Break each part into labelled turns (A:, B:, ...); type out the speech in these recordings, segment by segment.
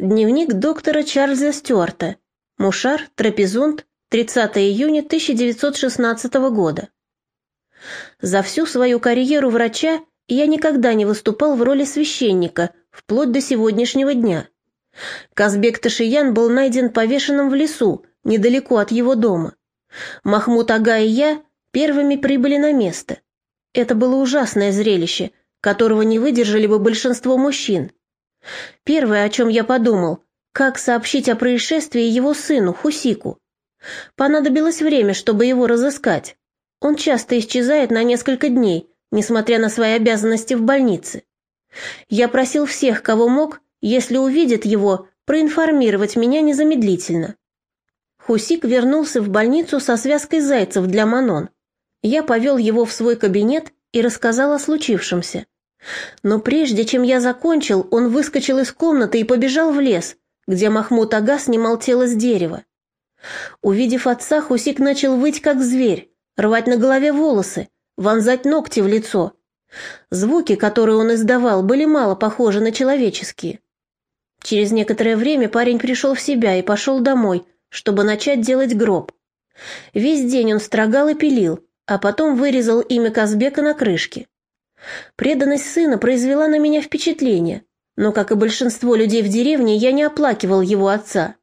A: Дневник доктора Чарльза Стюарта. Мушар, Трапезунд, 30 июня 1916 года. За всю свою карьеру врача я никогда не выступал в роли священника, вплоть до сегодняшнего дня. Казбек Ташиян был найден повешенным в лесу, недалеко от его дома. Махмуд Ага и я первыми прибыли на место. Это было ужасное зрелище, которого не выдержали бы большинство мужчин. Первое, о чем я подумал, как сообщить о происшествии его сыну, Хусику. Понадобилось время, чтобы его разыскать. Он часто исчезает на несколько дней, несмотря на свои обязанности в больнице. Я просил всех, кого мог, если увидят его, проинформировать меня незамедлительно. Хусик вернулся в больницу со связкой зайцев для Манон. Я повел его в свой кабинет и рассказал о случившемся. Но прежде чем я закончил, он выскочил из комнаты и побежал в лес, где Махмуд Ага снимал тело с дерева. Увидев отца, Хусик начал выть как зверь, рвать на голове волосы, вонзать ногти в лицо. Звуки, которые он издавал, были мало похожи на человеческие. Через некоторое время парень пришел в себя и пошел домой, чтобы начать делать гроб. Весь день он строгал и пилил, а потом вырезал имя Казбека на крышке. Преданность сына произвела на меня впечатление, но, как и большинство людей в деревне, я не оплакивал его отца.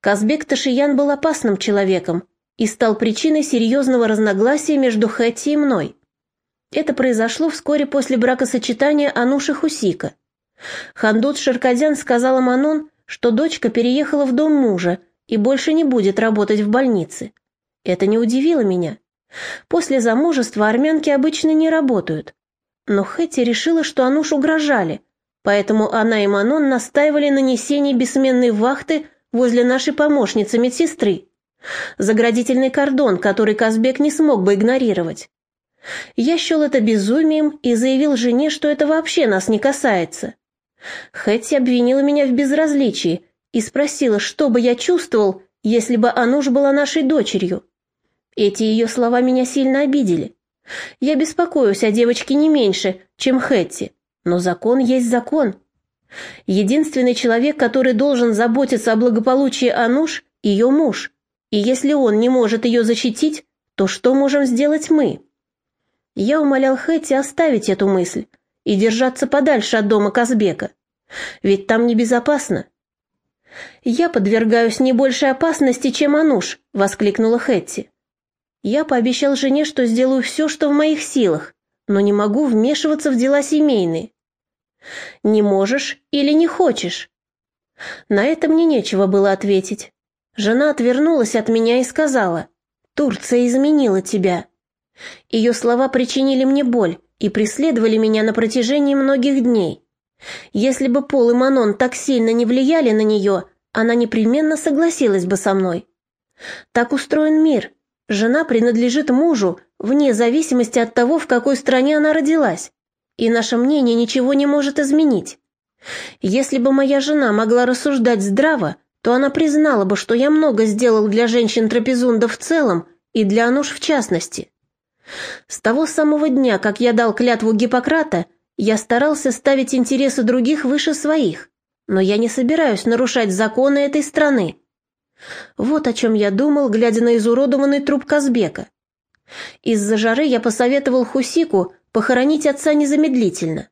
A: Казбек Ташиян был опасным человеком и стал причиной серьезного разногласия между Хэтти и мной. Это произошло вскоре после бракосочетания Ануши Хусика. Хандут Шаркадян сказала Манон, что дочка переехала в дом мужа и больше не будет работать в больнице. Это не удивило меня. После замужества армянки обычно не работают. Но Хэти решила, что Ануш угрожали, поэтому она и Манон настаивали на несении бессменной вахты возле нашей помощницы медсестры. Заградительный кордон, который Казбек не смог бы игнорировать. Я счел это безумием и заявил жене, что это вообще нас не касается. Хэтти обвинила меня в безразличии и спросила, что бы я чувствовал, если бы Ануш была нашей дочерью. Эти ее слова меня сильно обидели. Я беспокоюсь о девочке не меньше, чем Хэтти, но закон есть закон. Единственный человек, который должен заботиться о благополучии Ануш, ее муж. И если он не может ее защитить, то что можем сделать мы? Я умолял Хэтти оставить эту мысль и держаться подальше от дома Казбека, ведь там небезопасно. «Я подвергаюсь не большей опасности, чем Ануш», — воскликнула Хэтти. Я пообещал жене, что сделаю все, что в моих силах, но не могу вмешиваться в дела семейные. Не можешь или не хочешь? На это мне нечего было ответить. Жена отвернулась от меня и сказала, «Турция изменила тебя». Ее слова причинили мне боль и преследовали меня на протяжении многих дней. Если бы Пол и Манон так сильно не влияли на нее, она непременно согласилась бы со мной. Так устроен мир, Жена принадлежит мужу, вне зависимости от того, в какой стране она родилась, и наше мнение ничего не может изменить. Если бы моя жена могла рассуждать здраво, то она признала бы, что я много сделал для женщин трапезунда в целом и для Ануш в частности. С того самого дня, как я дал клятву Гиппократа, я старался ставить интересы других выше своих, но я не собираюсь нарушать законы этой страны. Вот о чем я думал, глядя на изуродованный труп Казбека. Из-за жары я посоветовал Хусику похоронить отца незамедлительно.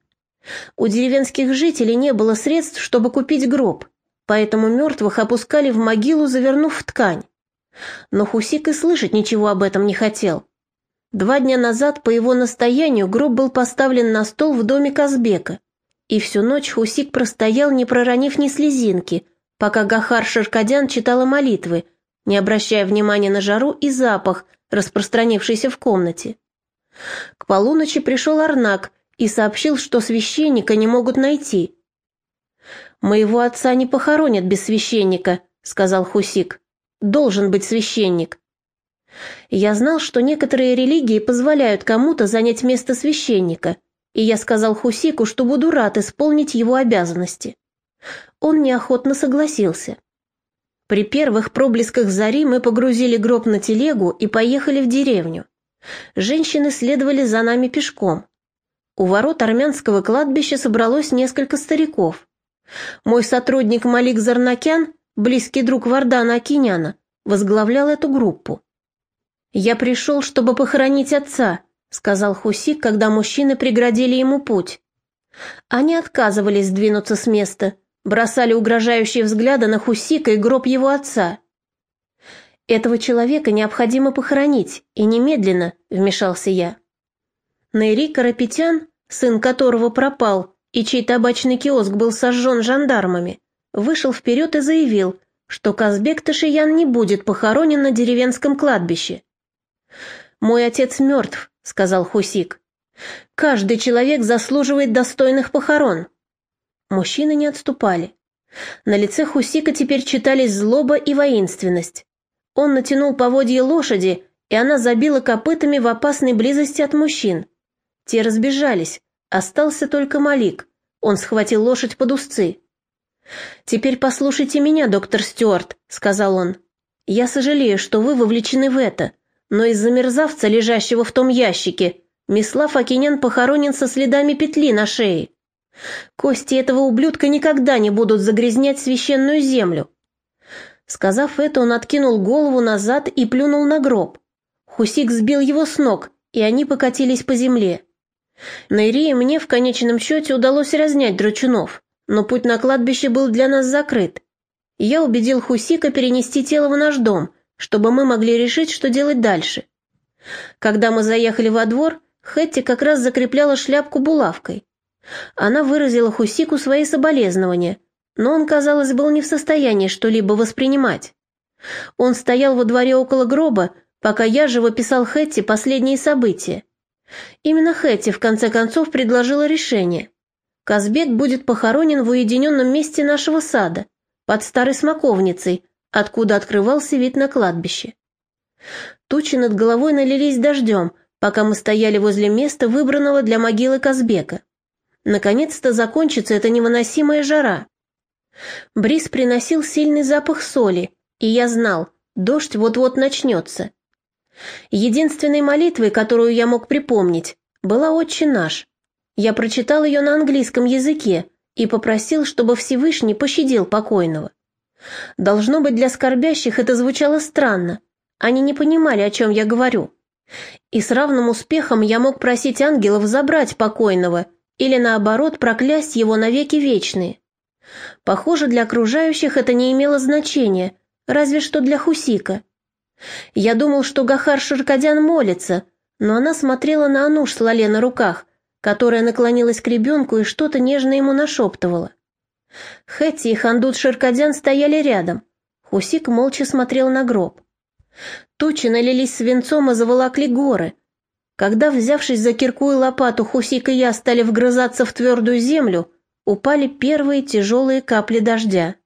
A: У деревенских жителей не было средств, чтобы купить гроб, поэтому мертвых опускали в могилу, завернув в ткань. Но Хусик и слышать ничего об этом не хотел. Два дня назад по его настоянию гроб был поставлен на стол в доме Казбека, и всю ночь Хусик простоял, не проронив ни слезинки, пока Гахар Шаркадян читала молитвы, не обращая внимания на жару и запах, распространившийся в комнате. К полуночи пришел Арнак и сообщил, что священника не могут найти. «Моего отца не похоронят без священника», — сказал Хусик. «Должен быть священник». Я знал, что некоторые религии позволяют кому-то занять место священника, и я сказал Хусику, что буду рад исполнить его обязанности. Он неохотно согласился. При первых проблесках зари мы погрузили гроб на телегу и поехали в деревню. Женщины следовали за нами пешком. У ворот армянского кладбища собралось несколько стариков. Мой сотрудник Малик Зарнакян, близкий друг Вардана Акиняна, возглавлял эту группу. «Я пришел, чтобы похоронить отца», — сказал Хусик, когда мужчины преградили ему путь. Они отказывались сдвинуться с места, бросали угрожающие взгляды на Хусика и гроб его отца. «Этого человека необходимо похоронить, и немедленно», — вмешался я. Нейри Карапетян, сын которого пропал, и чей табачный киоск был сожжен жандармами, вышел вперед и заявил, что Казбек Ташиян не будет похоронен на деревенском кладбище. «Мой отец мертв», — сказал Хусик. «Каждый человек заслуживает достойных похорон». Мужчины не отступали. На лице Хусика теперь читались злоба и воинственность. Он натянул поводье лошади, и она забила копытами в опасной близости от мужчин. Те разбежались, остался только Малик. Он схватил лошадь под узцы. «Теперь послушайте меня, доктор Стюарт», — сказал он. «Я сожалею, что вы вовлечены в это, но из-за мерзавца, лежащего в том ящике, Мислав Акинян похоронен со следами петли на шее. Кости этого ублюдка никогда не будут загрязнять священную землю». Сказав это, он откинул голову назад и плюнул на гроб. Хусик сбил его с ног, и они покатились по земле. Найри и мне в конечном счете удалось разнять драчунов но путь на кладбище был для нас закрыт. Я убедил Хусика перенести тело в наш дом, чтобы мы могли решить, что делать дальше. Когда мы заехали во двор, Хэтти как раз закрепляла шляпку булавкой. Она выразила Хусику свои соболезнования, но он, казалось, был не в состоянии что-либо воспринимать. Он стоял во дворе около гроба, пока я живописал Хэтти последние события. Именно Хэтти в конце концов предложила решение – Казбек будет похоронен в уединенном месте нашего сада, под старой смоковницей, откуда открывался вид на кладбище. Тучи над головой налились дождем, пока мы стояли возле места, выбранного для могилы Казбека. Наконец-то закончится эта невыносимая жара. Бриз приносил сильный запах соли, и я знал, дождь вот-вот начнется. Единственной молитвой, которую я мог припомнить, была «Отче наш». Я прочитал ее на английском языке и попросил, чтобы Всевышний пощадил покойного. Должно быть, для скорбящих это звучало странно. Они не понимали, о чем я говорю. И с равным успехом я мог просить ангелов забрать покойного или, наоборот, проклясть его навеки вечные. Похоже, для окружающих это не имело значения, разве что для Хусика. Я думал, что Гахар Ширкадян молится, но она смотрела на Ануш с Лале на руках – которая наклонилась к ребенку и что-то нежно ему нашептывала. Хэти и Хандут Ширкадян стояли рядом. Хусик молча смотрел на гроб. Тучи налились свинцом и заволокли горы. Когда, взявшись за кирку и лопату, Хусик и я стали вгрызаться в твердую землю, упали первые тяжелые капли дождя.